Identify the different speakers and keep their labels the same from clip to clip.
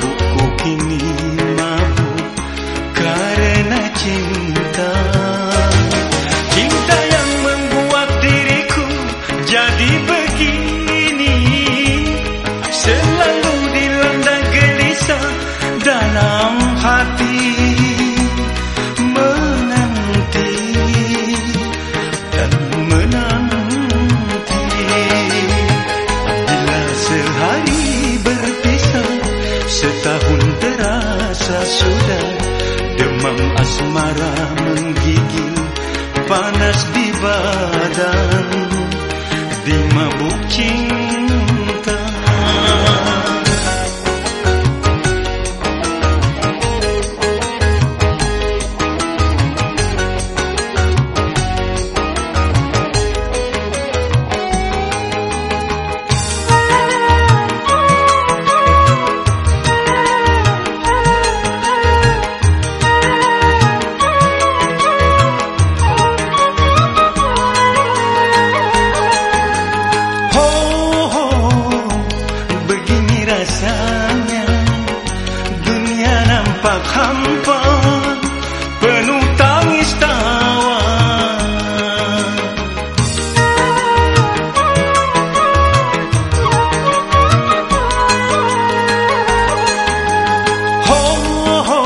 Speaker 1: 僕を君に sudah. Demam asmara menggigil Panas di badan nampak hampa Penuh tangis tawa. Ho, ho,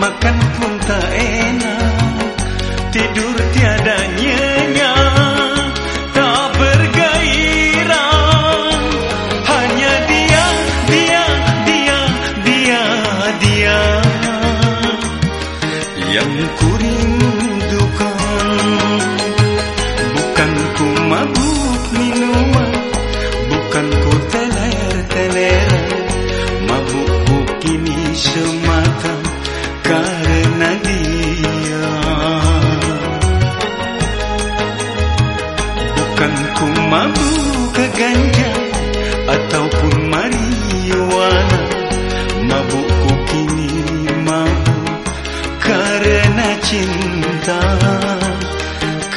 Speaker 1: makan pun tak enak Tidur tiada nyenyak Yang ku rindukan Bukan ku mabuk minuman Bukan ku teler-teler Mabukku kini semata Karena dia. Bukan ku mabuk ke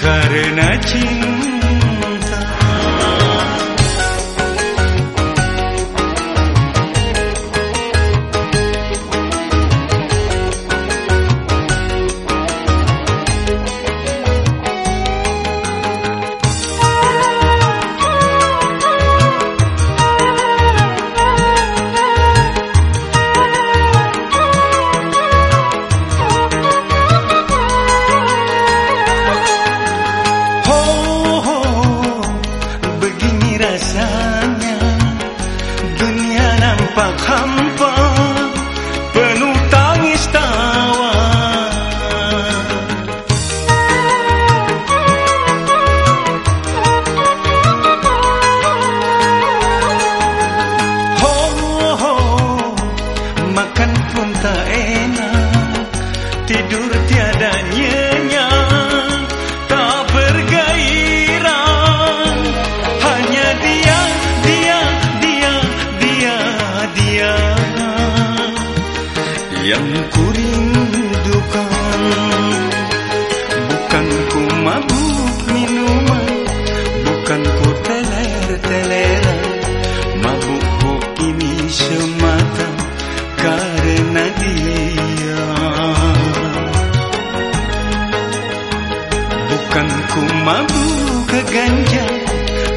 Speaker 1: करन चिन्ता tak enak. Tidur tiada nyenyak. Tak bergairah. Hanya dia, dia, dia, dia, dia. Yang ku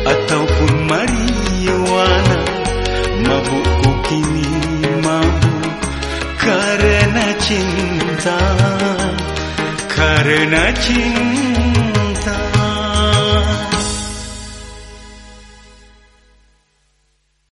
Speaker 1: Ataupun marijuana Mabukku kini mabuk Karena cinta Karena cinta